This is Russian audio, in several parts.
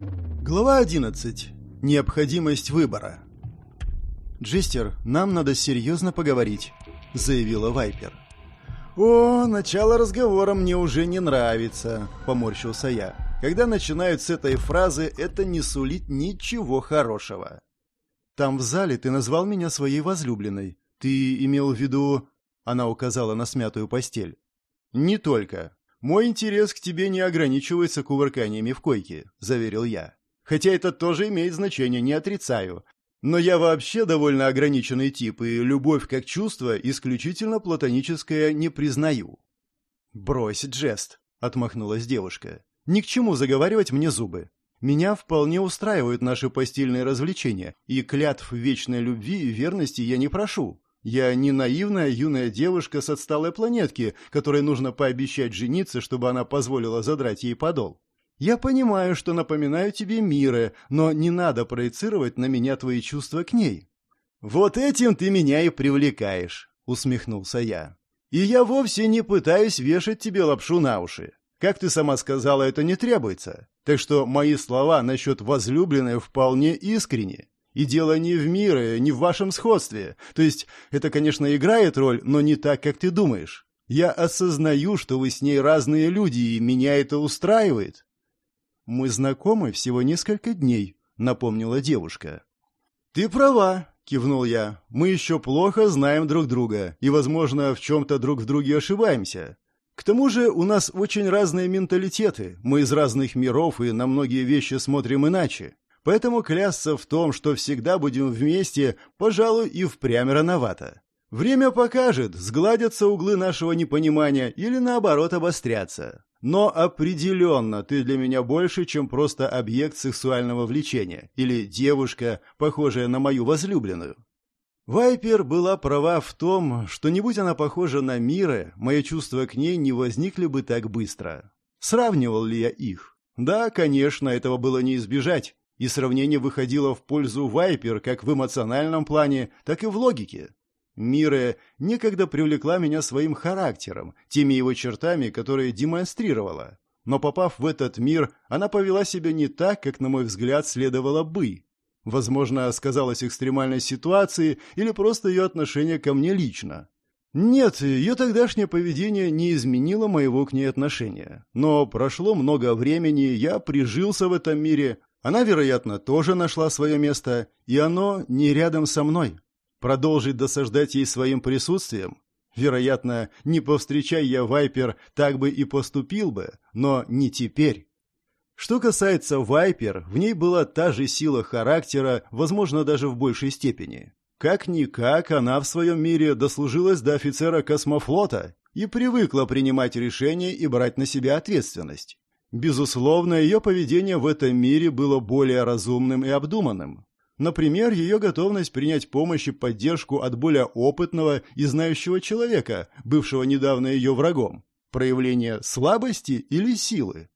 Глава 11. Необходимость выбора. «Джестер, нам надо серьезно поговорить», — заявила Вайпер. «О, начало разговора мне уже не нравится», — поморщился я. «Когда начинают с этой фразы, это не сулит ничего хорошего». «Там в зале ты назвал меня своей возлюбленной. Ты имел в виду...» — она указала на смятую постель. «Не только. Мой интерес к тебе не ограничивается кувырканиями в койке», — заверил я. «Хотя это тоже имеет значение, не отрицаю. Но я вообще довольно ограниченный тип, и любовь как чувство исключительно платоническое не признаю». «Брось жест», — отмахнулась девушка. «Ни к чему заговаривать мне зубы. Меня вполне устраивают наши постельные развлечения, и клятв вечной любви и верности я не прошу. Я не наивная юная девушка с отсталой планетки, которой нужно пообещать жениться, чтобы она позволила задрать ей подол. Я понимаю, что напоминаю тебе Миры, но не надо проецировать на меня твои чувства к ней. Вот этим ты меня и привлекаешь, усмехнулся я. И я вовсе не пытаюсь вешать тебе лапшу на уши. Как ты сама сказала, это не требуется. Так что мои слова насчет возлюбленной вполне искренни. И дело не в мире, не в вашем сходстве. То есть это, конечно, играет роль, но не так, как ты думаешь. Я осознаю, что вы с ней разные люди, и меня это устраивает. Мы знакомы всего несколько дней, напомнила девушка. Ты права, кивнул я. Мы еще плохо знаем друг друга и, возможно, в чем-то друг в друге ошибаемся. К тому же у нас очень разные менталитеты. Мы из разных миров и на многие вещи смотрим иначе. Поэтому клясться в том, что всегда будем вместе, пожалуй, и впрямь рановато. Время покажет, сгладятся углы нашего непонимания или, наоборот, обострятся. Но определенно ты для меня больше, чем просто объект сексуального влечения или девушка, похожая на мою возлюбленную. Вайпер была права в том, что не будь она похожа на Мира, мои чувства к ней не возникли бы так быстро. Сравнивал ли я их? Да, конечно, этого было не избежать и сравнение выходило в пользу Вайпер как в эмоциональном плане, так и в логике. Мира некогда привлекла меня своим характером, теми его чертами, которые демонстрировала. Но попав в этот мир, она повела себя не так, как, на мой взгляд, следовало бы. Возможно, сказалась экстремальной ситуации или просто ее отношение ко мне лично. Нет, ее тогдашнее поведение не изменило моего к ней отношения. Но прошло много времени, я прижился в этом мире, она, вероятно, тоже нашла свое место, и оно не рядом со мной. Продолжить досаждать ей своим присутствием? Вероятно, не повстречай я Вайпер, так бы и поступил бы, но не теперь. Что касается Вайпер, в ней была та же сила характера, возможно, даже в большей степени. Как-никак она в своем мире дослужилась до офицера космофлота и привыкла принимать решения и брать на себя ответственность. Безусловно, ее поведение в этом мире было более разумным и обдуманным. Например, ее готовность принять помощь и поддержку от более опытного и знающего человека, бывшего недавно ее врагом. Проявление слабости или силы.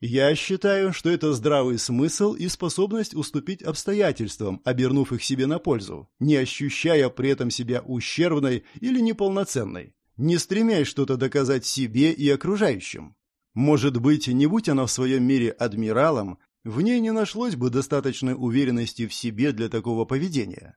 Я считаю, что это здравый смысл и способность уступить обстоятельствам, обернув их себе на пользу, не ощущая при этом себя ущербной или неполноценной, не стремясь что-то доказать себе и окружающим. Может быть, не будь она в своем мире адмиралом, в ней не нашлось бы достаточной уверенности в себе для такого поведения.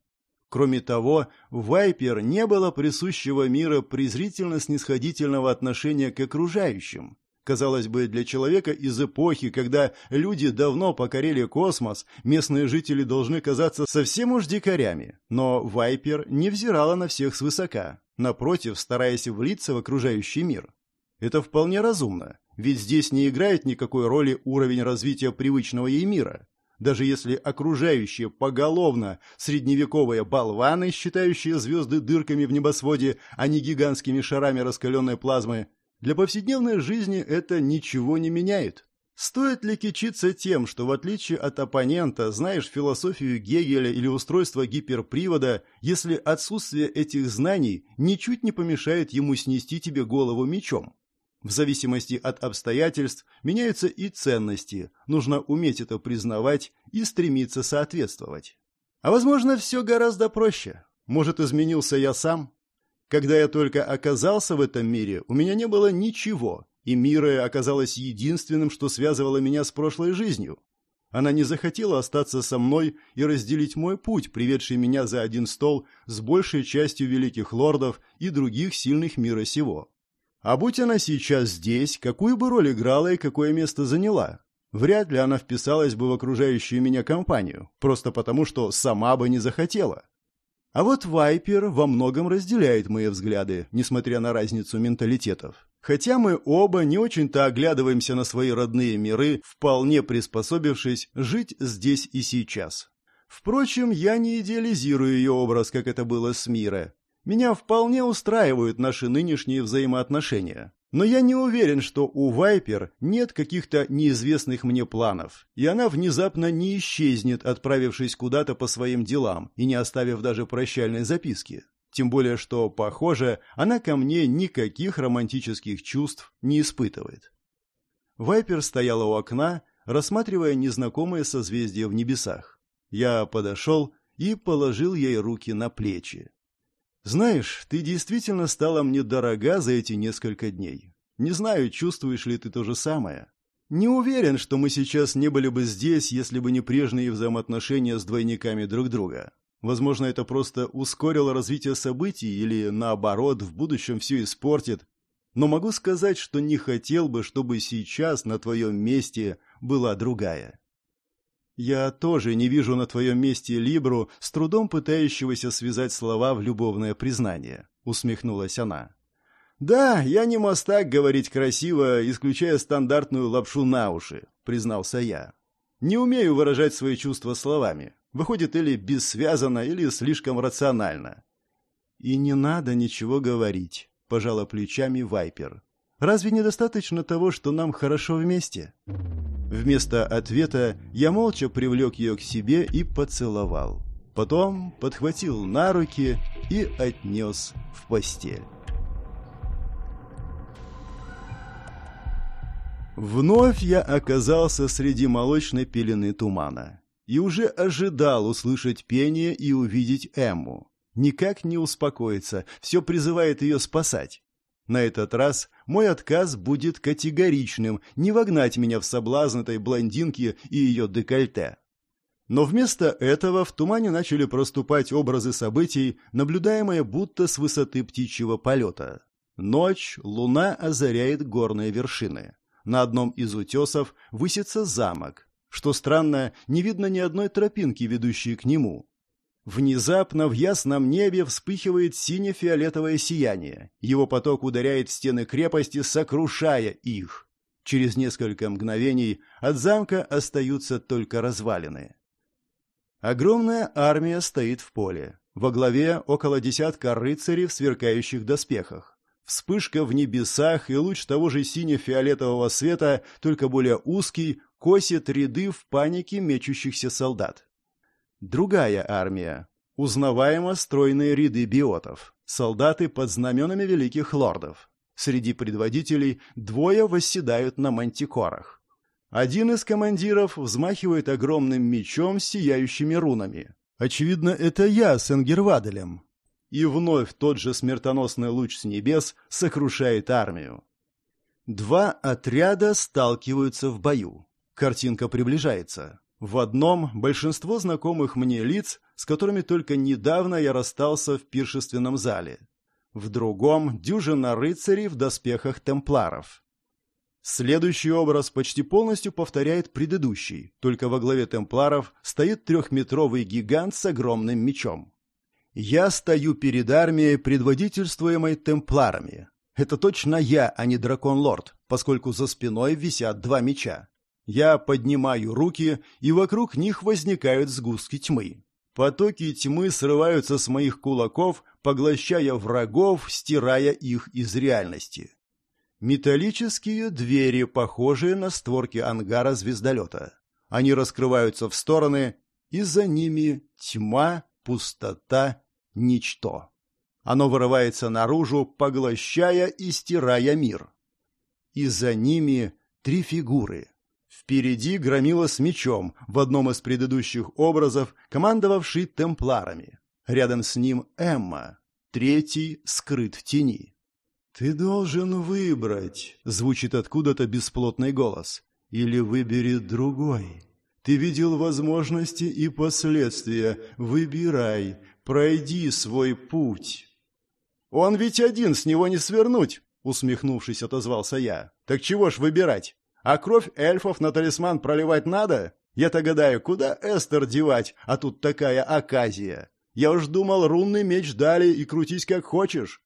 Кроме того, Вайпер не было присущего мира презрительно-снисходительного отношения к окружающим. Казалось бы, для человека из эпохи, когда люди давно покорили космос, местные жители должны казаться совсем уж дикарями. Но Вайпер не взирала на всех свысока, напротив, стараясь влиться в окружающий мир. Это вполне разумно. Ведь здесь не играет никакой роли уровень развития привычного ей мира. Даже если окружающие поголовно средневековые болваны, считающие звезды дырками в небосводе, а не гигантскими шарами раскаленной плазмы, для повседневной жизни это ничего не меняет. Стоит ли кичиться тем, что в отличие от оппонента знаешь философию Гегеля или устройство гиперпривода, если отсутствие этих знаний ничуть не помешает ему снести тебе голову мечом? В зависимости от обстоятельств меняются и ценности, нужно уметь это признавать и стремиться соответствовать. А возможно, все гораздо проще. Может, изменился я сам? Когда я только оказался в этом мире, у меня не было ничего, и мира оказалась единственным, что связывало меня с прошлой жизнью. Она не захотела остаться со мной и разделить мой путь, приведший меня за один стол с большей частью великих лордов и других сильных мира сего. А будь она сейчас здесь, какую бы роль играла и какое место заняла? Вряд ли она вписалась бы в окружающую меня компанию, просто потому, что сама бы не захотела. А вот Вайпер во многом разделяет мои взгляды, несмотря на разницу менталитетов. Хотя мы оба не очень-то оглядываемся на свои родные миры, вполне приспособившись жить здесь и сейчас. Впрочем, я не идеализирую ее образ, как это было с Мира. Меня вполне устраивают наши нынешние взаимоотношения. Но я не уверен, что у Вайпер нет каких-то неизвестных мне планов, и она внезапно не исчезнет, отправившись куда-то по своим делам и не оставив даже прощальной записки. Тем более, что, похоже, она ко мне никаких романтических чувств не испытывает. Вайпер стояла у окна, рассматривая незнакомые созвездия в небесах. Я подошел и положил ей руки на плечи. «Знаешь, ты действительно стала мне дорога за эти несколько дней. Не знаю, чувствуешь ли ты то же самое. Не уверен, что мы сейчас не были бы здесь, если бы не прежние взаимоотношения с двойниками друг друга. Возможно, это просто ускорило развитие событий или, наоборот, в будущем все испортит. Но могу сказать, что не хотел бы, чтобы сейчас на твоем месте была другая. Я тоже не вижу на твоем месте Либру, с трудом пытающегося связать слова в любовное признание, усмехнулась она. Да, я не мастак говорить красиво, исключая стандартную лапшу на уши, признался я. Не умею выражать свои чувства словами. Выходит или бессвязанно, или слишком рационально. И не надо ничего говорить, пожала плечами Вайпер. Разве недостаточно того, что нам хорошо вместе? Вместо ответа я молча привлек ее к себе и поцеловал. Потом подхватил на руки и отнес в постель. Вновь я оказался среди молочной пелены тумана и уже ожидал услышать пение и увидеть Эмму. Никак не успокоится, все призывает ее спасать. На этот раз мой отказ будет категоричным, не вогнать меня в соблазн этой блондинки и ее декольте. Но вместо этого в тумане начали проступать образы событий, наблюдаемые будто с высоты птичьего полета. Ночь, луна озаряет горные вершины. На одном из утесов высится замок, что странно, не видно ни одной тропинки, ведущей к нему. Внезапно в ясном небе вспыхивает сине-фиолетовое сияние. Его поток ударяет в стены крепости, сокрушая их. Через несколько мгновений от замка остаются только развалины. Огромная армия стоит в поле. Во главе около десятка рыцарей в сверкающих доспехах. Вспышка в небесах и луч того же сине-фиолетового света, только более узкий, косит ряды в панике мечущихся солдат. Другая армия. Узнаваемо стройные ряды биотов. Солдаты под знаменами великих лордов. Среди предводителей двое восседают на мантикорах. Один из командиров взмахивает огромным мечом с сияющими рунами. Очевидно, это я с Энгерваделем. И вновь тот же смертоносный луч с небес сокрушает армию. Два отряда сталкиваются в бою. Картинка приближается. В одном большинство знакомых мне лиц, с которыми только недавно я расстался в пиршественном зале. В другом дюжина рыцарей в доспехах темпларов. Следующий образ почти полностью повторяет предыдущий, только во главе темпларов стоит трехметровый гигант с огромным мечом. Я стою перед армией, предводительствуемой темпларами. Это точно я, а не дракон-лорд, поскольку за спиной висят два меча. Я поднимаю руки, и вокруг них возникают сгустки тьмы. Потоки тьмы срываются с моих кулаков, поглощая врагов, стирая их из реальности. Металлические двери, похожие на створки ангара звездолета. Они раскрываются в стороны, и за ними тьма, пустота, ничто. Оно вырывается наружу, поглощая и стирая мир. И за ними три фигуры — Впереди громила с мечом, в одном из предыдущих образов, командовавший темпларами. Рядом с ним Эмма, третий скрыт в тени. «Ты должен выбрать», — звучит откуда-то бесплотный голос. «Или выбери другой. Ты видел возможности и последствия. Выбирай, пройди свой путь». «Он ведь один, с него не свернуть!» — усмехнувшись, отозвался я. «Так чего ж выбирать? А кровь эльфов на талисман проливать надо? Я-то гадаю, куда Эстер девать, а тут такая оказия. Я уж думал, рунный меч дали и крутись как хочешь».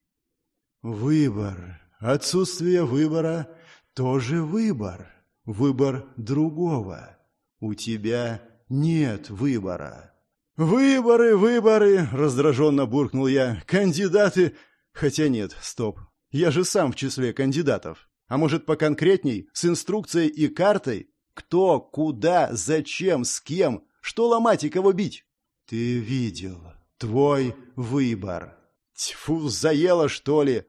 «Выбор. Отсутствие выбора тоже выбор. Выбор другого. У тебя нет выбора». «Выборы, выборы!» — раздраженно буркнул я. «Кандидаты Хотя нет, стоп. Я же сам в числе кандидатов. А может, поконкретней, с инструкцией и картой? Кто, куда, зачем, с кем, что ломать и кого бить? Ты видел. Твой выбор. Тьфу, заело, что ли?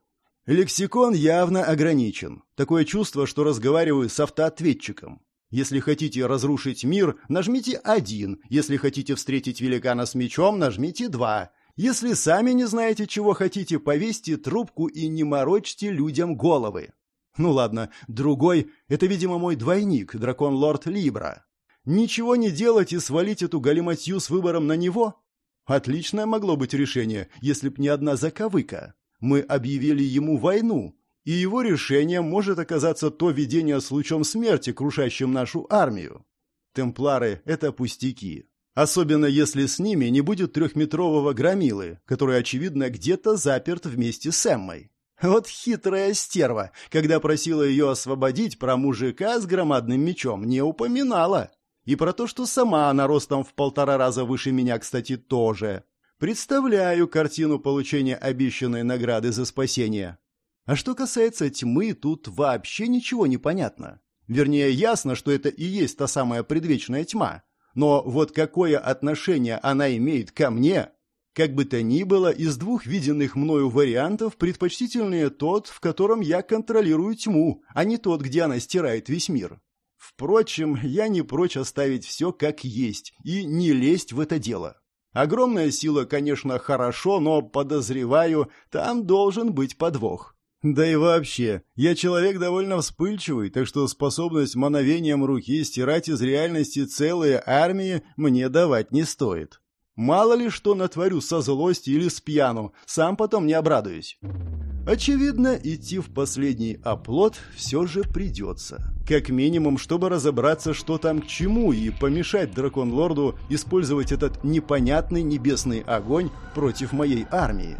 Лексикон явно ограничен. Такое чувство, что разговариваю с автоответчиком. Если хотите разрушить мир, нажмите один. Если хотите встретить великана с мечом, нажмите два. Если сами не знаете, чего хотите, повесьте трубку и не морочьте людям головы. Ну ладно, другой — это, видимо, мой двойник, дракон-лорд Либра. Ничего не делать и свалить эту галиматью с выбором на него? Отличное могло быть решение, если б не одна заковыка. Мы объявили ему войну, и его решением может оказаться то видение с лучом смерти, крушащим нашу армию. Темплары — это пустяки. Особенно если с ними не будет трехметрового громилы, который, очевидно, где-то заперт вместе с Эммой. Вот хитрая стерва, когда просила ее освободить, про мужика с громадным мечом не упоминала. И про то, что сама она ростом в полтора раза выше меня, кстати, тоже. Представляю картину получения обещанной награды за спасение. А что касается тьмы, тут вообще ничего не понятно. Вернее, ясно, что это и есть та самая предвечная тьма. Но вот какое отношение она имеет ко мне? Как бы то ни было, из двух виденных мною вариантов предпочтительнее тот, в котором я контролирую тьму, а не тот, где она стирает весь мир. Впрочем, я не прочь оставить все как есть и не лезть в это дело. Огромная сила, конечно, хорошо, но, подозреваю, там должен быть подвох. Да и вообще, я человек довольно вспыльчивый, так что способность мановением руки стирать из реальности целые армии мне давать не стоит. Мало ли что натворю со злости или с пьяну, сам потом не обрадуюсь. Очевидно, идти в последний оплот все же придется. Как минимум, чтобы разобраться, что там к чему, и помешать Дракон-Лорду использовать этот непонятный небесный огонь против моей армии.